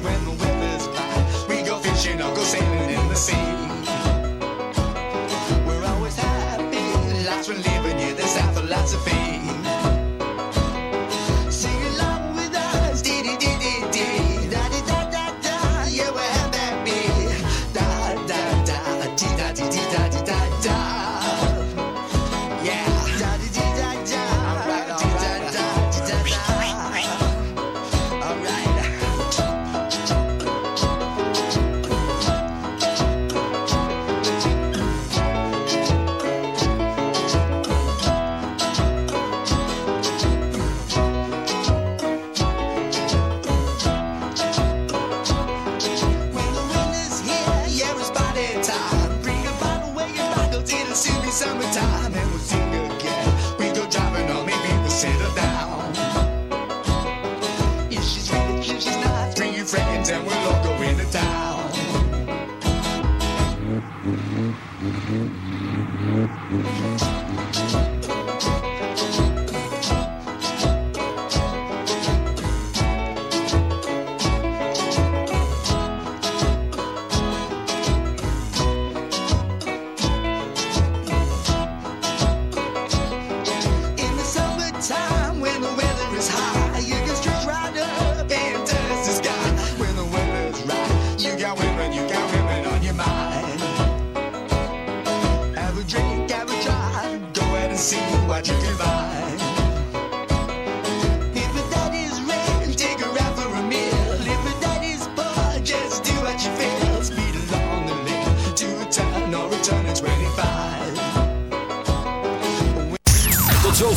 when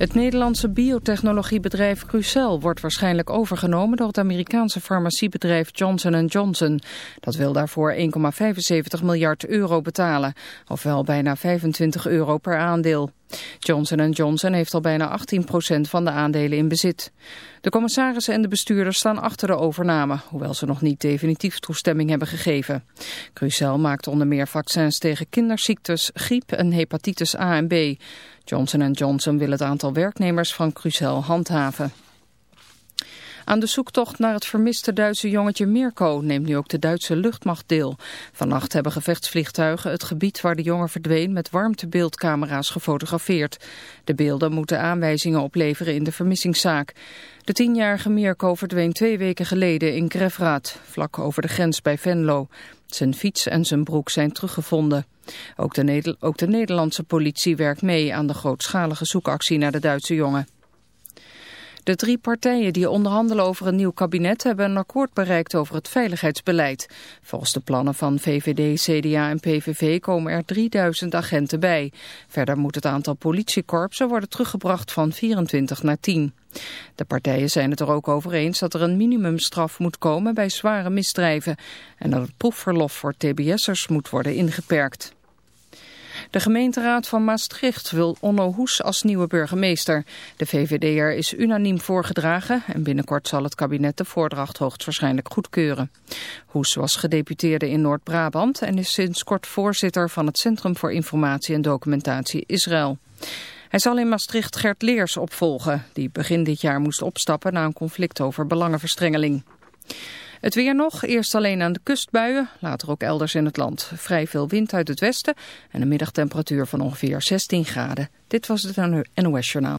Het Nederlandse biotechnologiebedrijf Crucel wordt waarschijnlijk overgenomen door het Amerikaanse farmaciebedrijf Johnson Johnson. Dat wil daarvoor 1,75 miljard euro betalen, ofwel bijna 25 euro per aandeel. Johnson Johnson heeft al bijna 18% van de aandelen in bezit. De commissarissen en de bestuurders staan achter de overname, hoewel ze nog niet definitief toestemming hebben gegeven. Crucel maakt onder meer vaccins tegen kinderziektes, griep en hepatitis A en B. Johnson Johnson wil het aantal werknemers van Crucel handhaven. Aan de zoektocht naar het vermiste Duitse jongetje Mirko neemt nu ook de Duitse luchtmacht deel. Vannacht hebben gevechtsvliegtuigen het gebied waar de jongen verdween met warmtebeeldcamera's gefotografeerd. De beelden moeten aanwijzingen opleveren in de vermissingszaak. De tienjarige Mirko verdween twee weken geleden in Grefraat, vlak over de grens bij Venlo. Zijn fiets en zijn broek zijn teruggevonden. Ook de, ook de Nederlandse politie werkt mee aan de grootschalige zoekactie naar de Duitse jongen. De drie partijen die onderhandelen over een nieuw kabinet hebben een akkoord bereikt over het veiligheidsbeleid. Volgens de plannen van VVD, CDA en PVV komen er 3000 agenten bij. Verder moet het aantal politiekorpsen worden teruggebracht van 24 naar 10. De partijen zijn het er ook over eens dat er een minimumstraf moet komen bij zware misdrijven en dat het proefverlof voor tbs'ers moet worden ingeperkt. De gemeenteraad van Maastricht wil Onno Hoes als nieuwe burgemeester. De VVD'er is unaniem voorgedragen en binnenkort zal het kabinet de voordracht hoogstwaarschijnlijk goedkeuren. Hoes was gedeputeerde in Noord-Brabant en is sinds kort voorzitter van het Centrum voor Informatie en Documentatie Israël. Hij zal in Maastricht Gert Leers opvolgen, die begin dit jaar moest opstappen na een conflict over belangenverstrengeling. Het weer nog, eerst alleen aan de kustbuien, later ook elders in het land. Vrij veel wind uit het westen en een middagtemperatuur van ongeveer 16 graden. Dit was het NOS Journaal.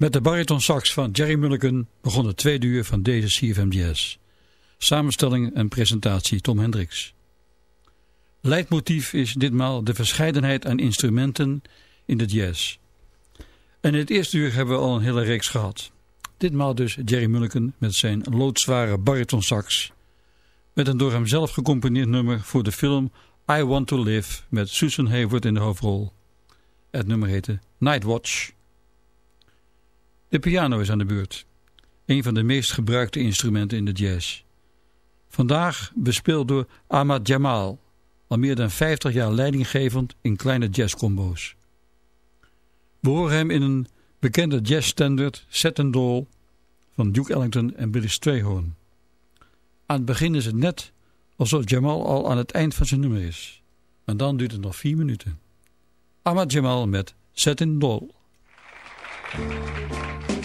Met de bariton sax van Jerry Mulligan begon het tweede uur van deze CFM Jazz. Samenstelling en presentatie Tom Hendricks. Leidmotief is ditmaal de verscheidenheid aan instrumenten in de jazz. En in het eerste uur hebben we al een hele reeks gehad. Ditmaal dus Jerry Mulligan met zijn loodzware bariton sax. Met een door hem zelf gecomponeerd nummer voor de film I Want To Live met Susan Hayward in de hoofdrol. Het nummer heette Night Watch. De piano is aan de beurt. Een van de meest gebruikte instrumenten in de jazz. Vandaag bespeeld door Ahmad Jamal, al meer dan 50 jaar leidinggevend in kleine jazzcombo's. We horen hem in een bekende jazzstandard Set and Doll van Duke Ellington en Billy Strayhorn. Aan het begin is het net alsof Jamal al aan het eind van zijn nummer is. En dan duurt het nog vier minuten. Ahmad Jamal met Set in Doll. Música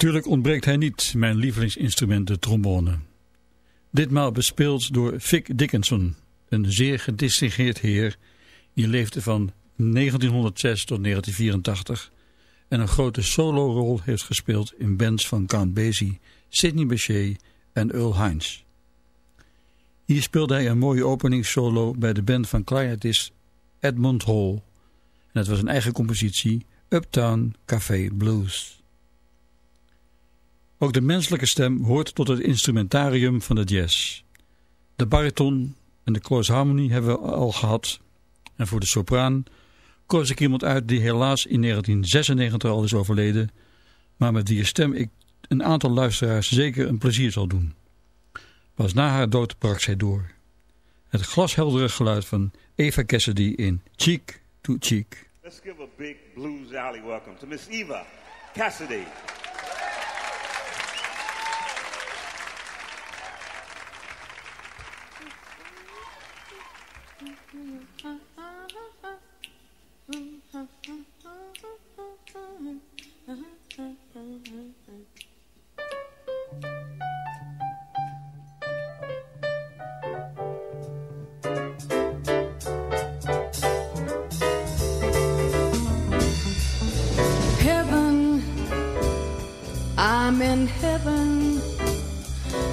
Natuurlijk ontbreekt hij niet, mijn lievelingsinstrument, de trombone. Ditmaal bespeeld door Vic Dickinson, een zeer gedistingeerd heer... die leefde van 1906 tot 1984... en een grote solorol heeft gespeeld in bands van Count Basie, Sidney Bechet en Earl Hines. Hier speelde hij een mooie openingssolo bij de band van clarinetist Edmund Hall. En het was een eigen compositie, Uptown Café Blues. Ook de menselijke stem hoort tot het instrumentarium van de jazz. De bariton en de close harmony hebben we al gehad. En voor de sopraan koos ik iemand uit die helaas in 1996 al is overleden, maar met wie stem ik een aantal luisteraars zeker een plezier zal doen. Pas na haar dood brak zij door. Het glasheldere geluid van Eva Cassidy in Cheek to Cheek. Let's give a big blues alley welcome to Miss Eva Cassidy.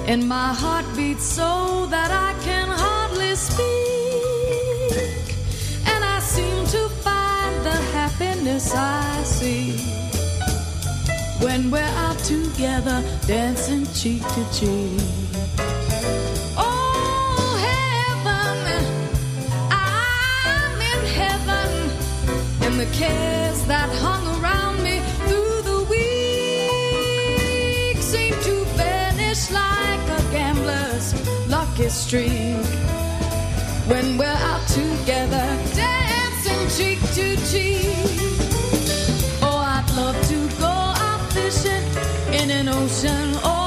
And my heart beats so that I can hardly speak. And I seem to find the happiness I see when we're out together, dancing cheek to cheek. Oh, heaven, I'm in heaven, and the cares that hung lucky streak. When we're out together, dancing cheek to cheek. Oh, I'd love to go out fishing in an ocean oh,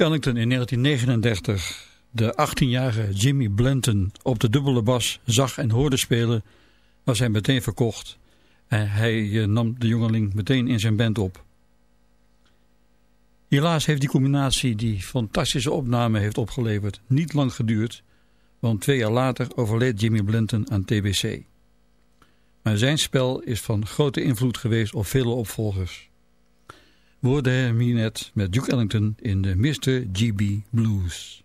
Duke Ellington in 1939 de 18-jarige Jimmy Blanton op de dubbele bas zag en hoorde spelen, was hij meteen verkocht en hij eh, nam de jongeling meteen in zijn band op. Helaas heeft die combinatie die fantastische opname heeft opgeleverd niet lang geduurd, want twee jaar later overleed Jimmy Blanton aan TBC. Maar zijn spel is van grote invloed geweest op vele opvolgers. Hem hier net met Duke Ellington in de Mr. GB Blues.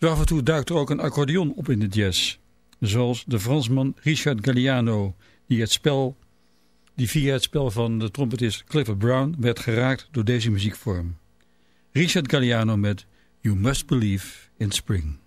Zo af en toe duikt er ook een accordeon op in de jazz. Zoals de Fransman Richard Galliano, die, het spel, die via het spel van de trompetist Clifford Brown werd geraakt door deze muziekvorm. Richard Galliano met You Must Believe in Spring.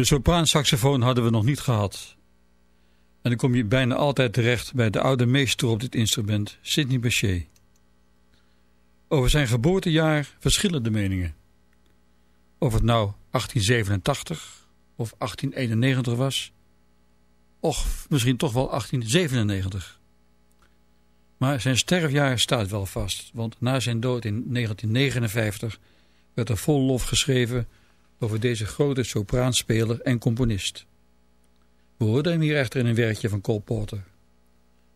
De sopraansaxofoon hadden we nog niet gehad. En dan kom je bijna altijd terecht bij de oude meester op dit instrument, Sidney Bechet. Over zijn geboortejaar verschillen de meningen. Of het nou 1887 of 1891 was, of misschien toch wel 1897. Maar zijn sterfjaar staat wel vast, want na zijn dood in 1959 werd er vol lof geschreven over deze grote sopraanspeler en componist. We hoorden hem hier echter in een werkje van Cole Porter.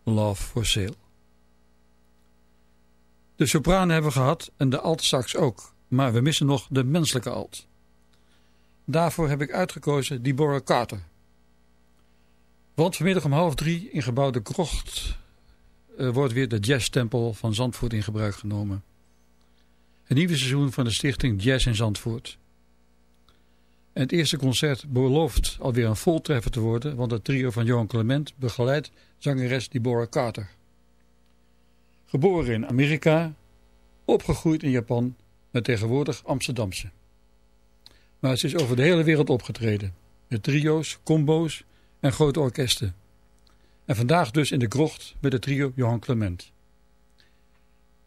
Love for Sale. De sopraan hebben we gehad en de alt-sax ook, maar we missen nog de menselijke alt. Daarvoor heb ik uitgekozen Deborah Carter. Want vanmiddag om half drie in gebouw De Krocht uh, wordt weer de jazztempel van Zandvoort in gebruik genomen. Het nieuwe seizoen van de stichting Jazz in Zandvoort. En het eerste concert belooft alweer een voltreffer te worden, want het trio van Johan Clement begeleidt zangeres Deborah Carter. Geboren in Amerika, opgegroeid in Japan, met tegenwoordig Amsterdamse. Maar ze is over de hele wereld opgetreden, met trio's, combo's en grote orkesten. En vandaag dus in de krocht met het trio Johan Clement.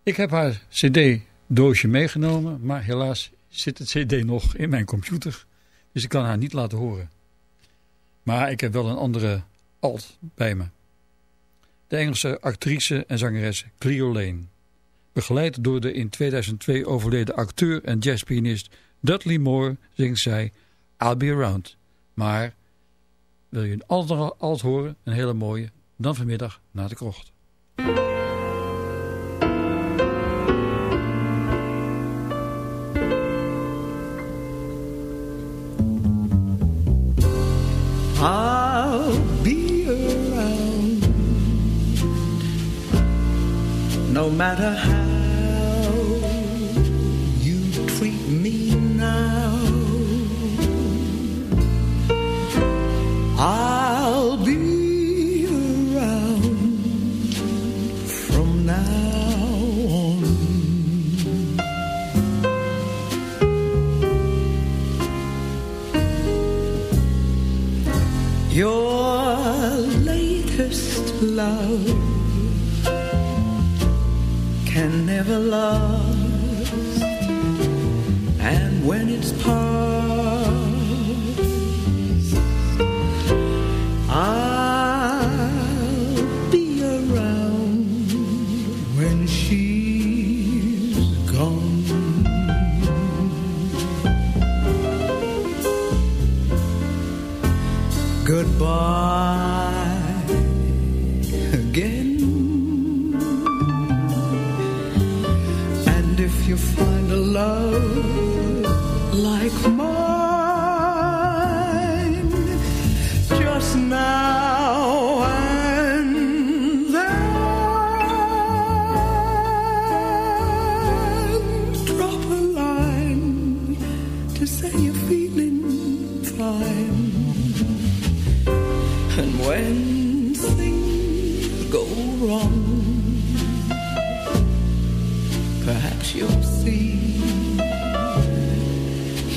Ik heb haar cd-doosje meegenomen, maar helaas zit het cd nog in mijn computer. Dus ik kan haar niet laten horen. Maar ik heb wel een andere alt bij me. De Engelse actrice en zangeres Cleo Lane. Begeleid door de in 2002 overleden acteur en jazzpianist Dudley Moore zingt zij I'll Be Around. Maar wil je een andere alt horen, een hele mooie, dan vanmiddag naar de krocht. matter how you treat me now, I'll be around from now on. Your latest love never love.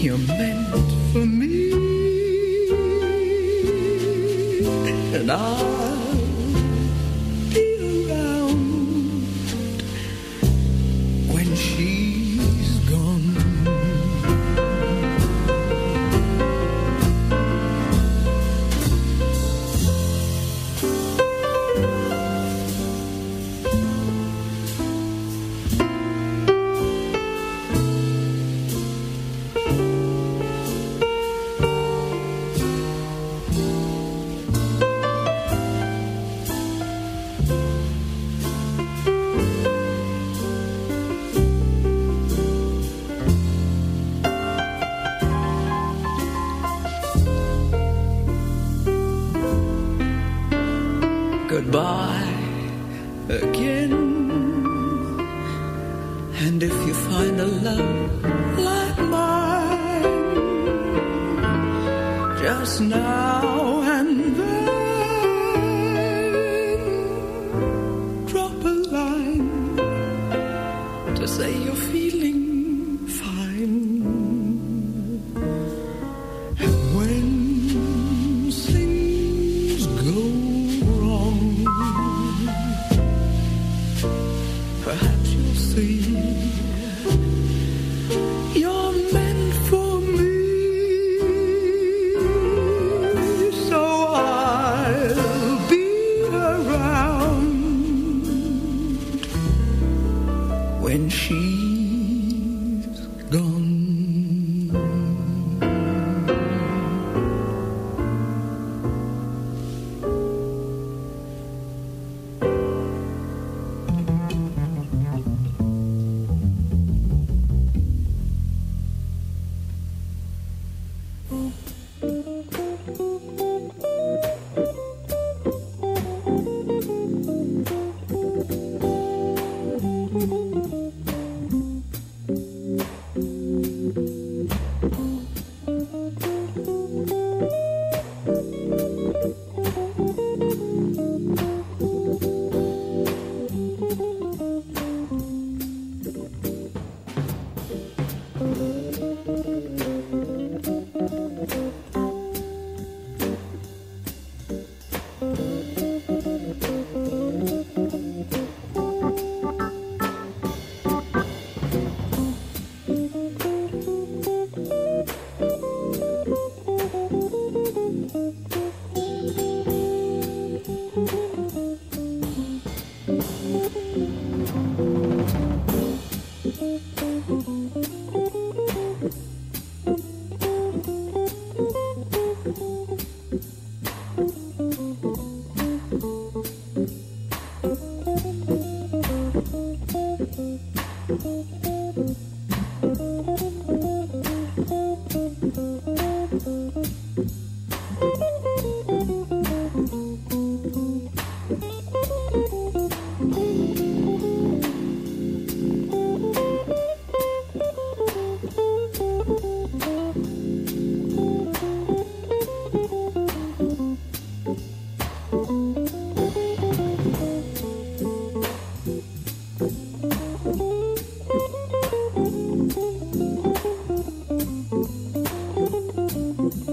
You're meant for me, and I.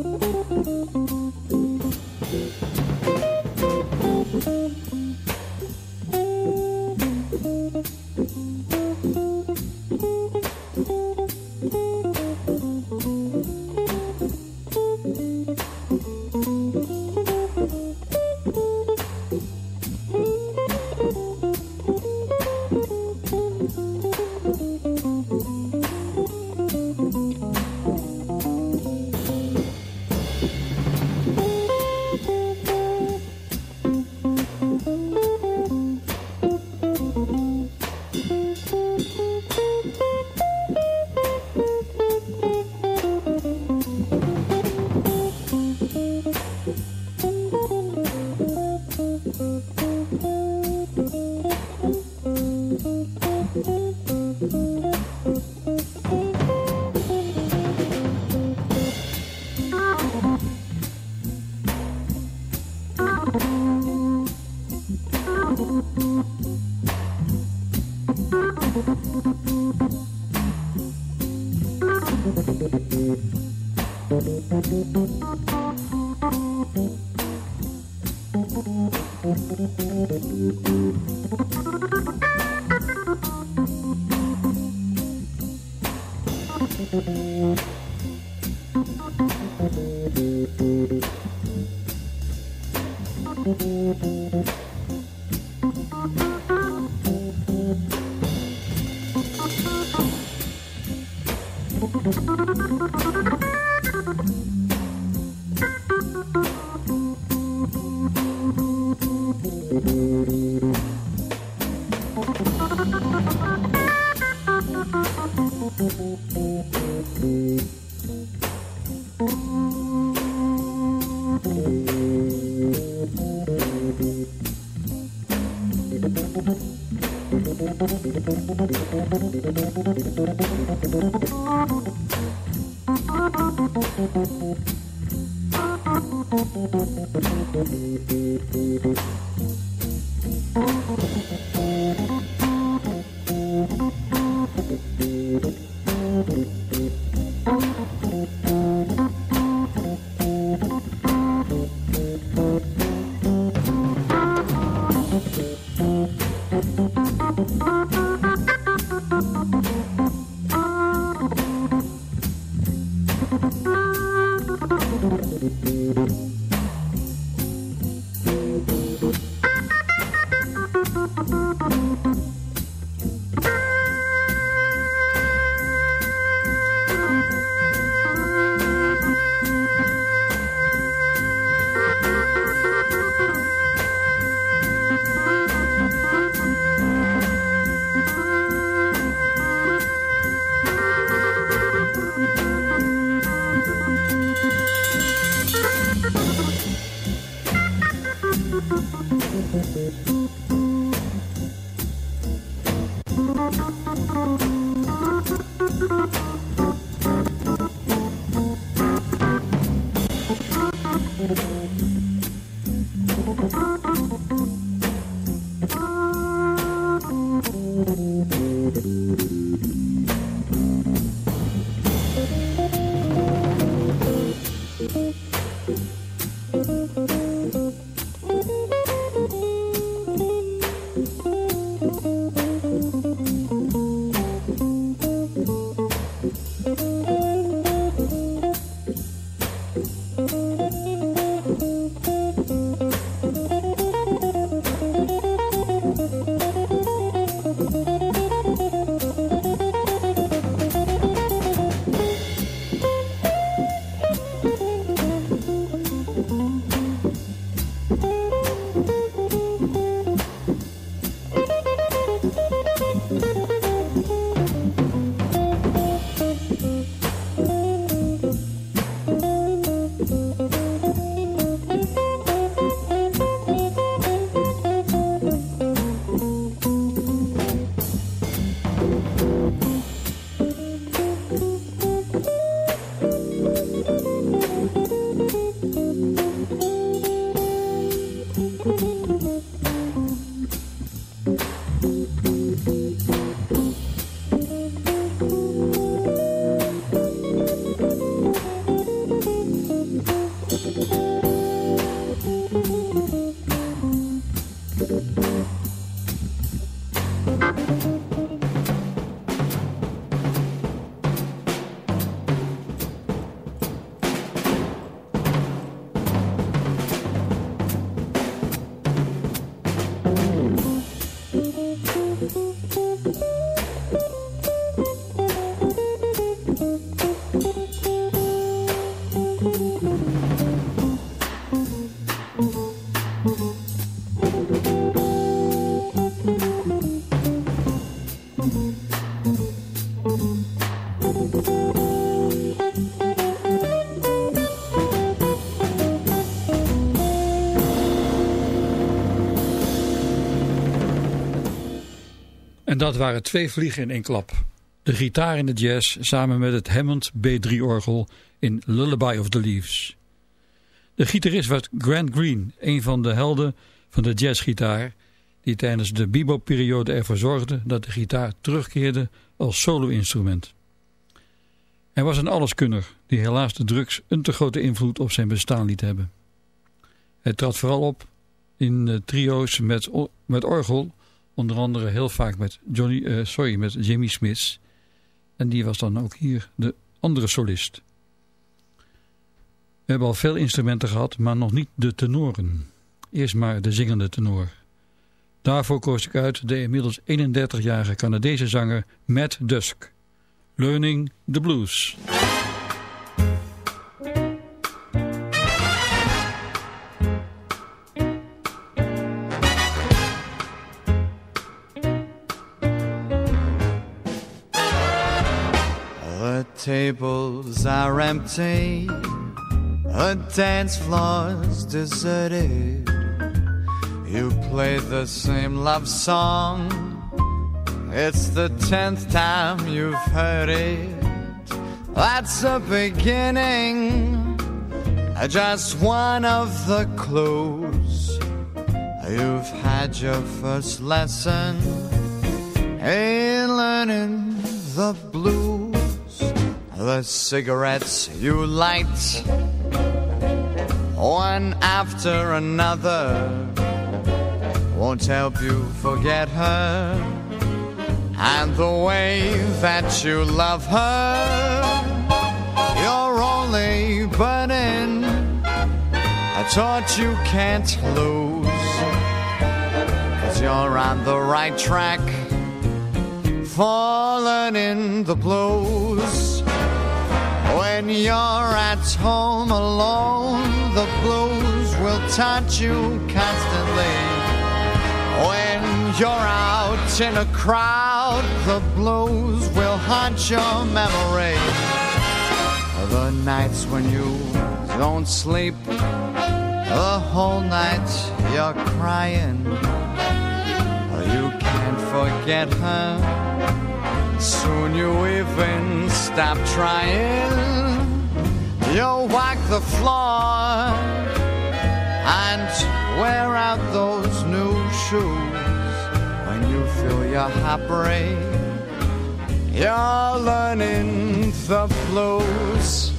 Bye. En dat waren twee vliegen in één klap. De gitaar in de jazz samen met het Hammond B3-orgel in Lullaby of the Leaves. De gitarist was Grant Green, een van de helden van de jazzgitaar... die tijdens de bebop-periode ervoor zorgde dat de gitaar terugkeerde als solo-instrument. Hij was een alleskunner die helaas de drugs een te grote invloed op zijn bestaan liet hebben. Hij trad vooral op in trio's met, met orgel Onder andere heel vaak met, Johnny, uh, sorry, met Jimmy Smith. En die was dan ook hier de andere solist. We hebben al veel instrumenten gehad, maar nog niet de tenoren. Eerst maar de zingende tenor. Daarvoor koos ik uit de inmiddels 31-jarige Canadese zanger Matt Dusk. Learning the Blues. Tables are empty, the dance floor's deserted. You play the same love song, it's the tenth time you've heard it. That's the beginning, just one of the clues. You've had your first lesson in learning the blues the cigarettes you light, one after another, won't help you forget her. And the way that you love her, you're only burning a torch you can't lose. Cause you're on the right track for in the blues. When you're at home alone, the blues will taunt you constantly. When you're out in a crowd, the blues will haunt your memory. The nights when you don't sleep, the whole night you're crying. You can't forget her Soon you even stop trying. You'll walk the floor and wear out those new shoes. When you feel your heart break, you're learning the blues.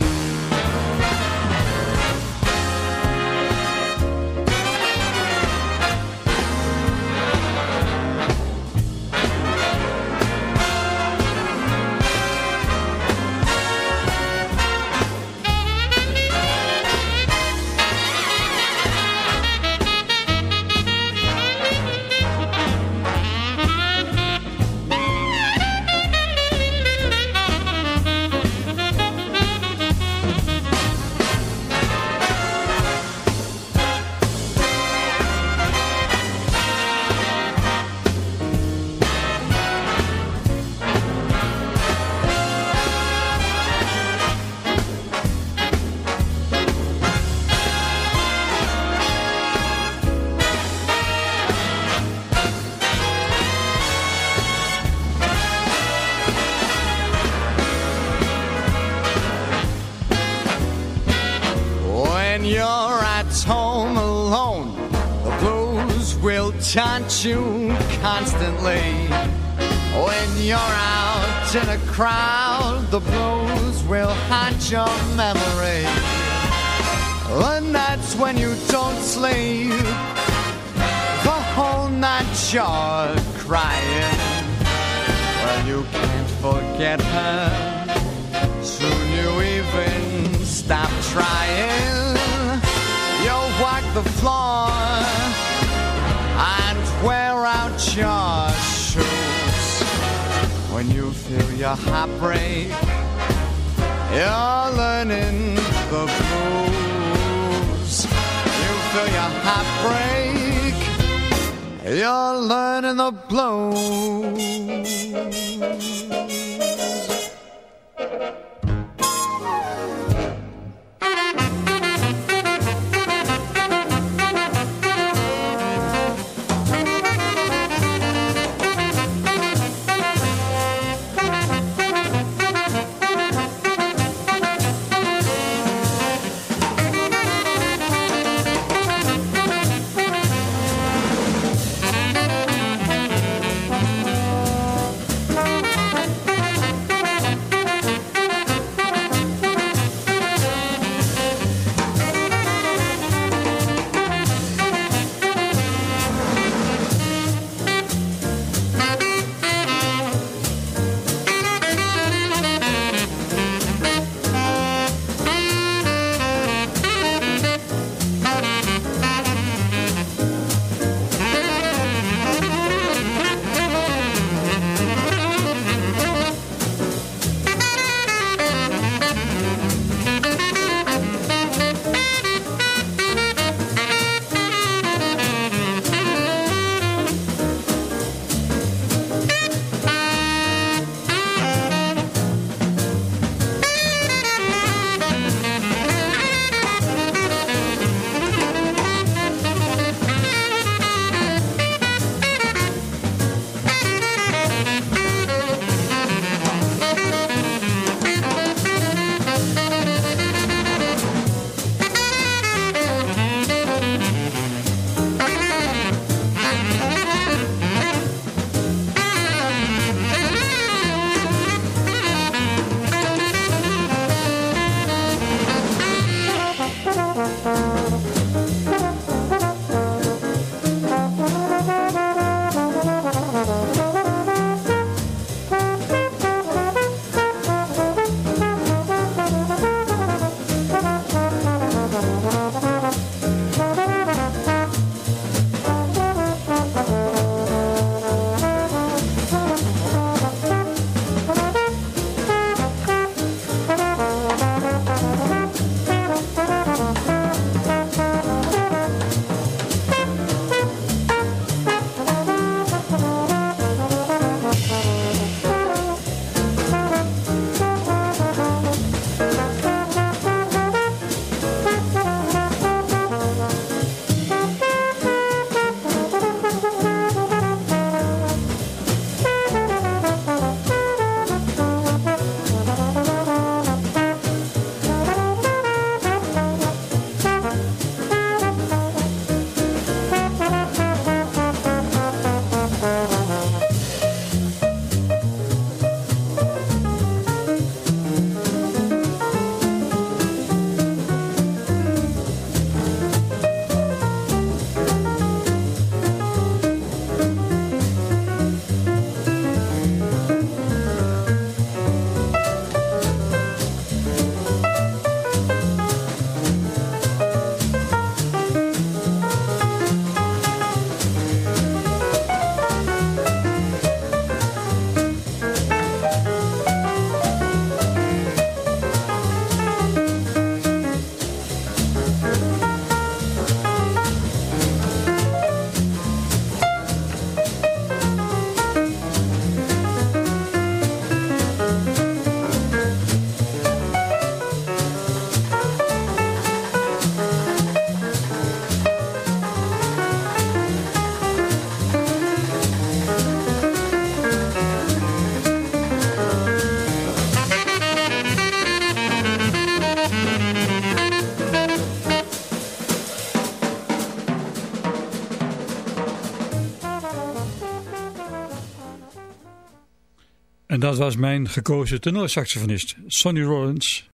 You constantly. When you're out in a crowd, the blues will haunt your memory. And that's when you don't sleep. The whole night you're crying. Well, you can't forget her. Soon you even stop trying. You'll walk the floor your shoes when you feel your heart break. You're learning the blues. You feel your heart break. You're learning the blues. En dat was mijn gekozen tenorsaxofonist, Sonny Rollins,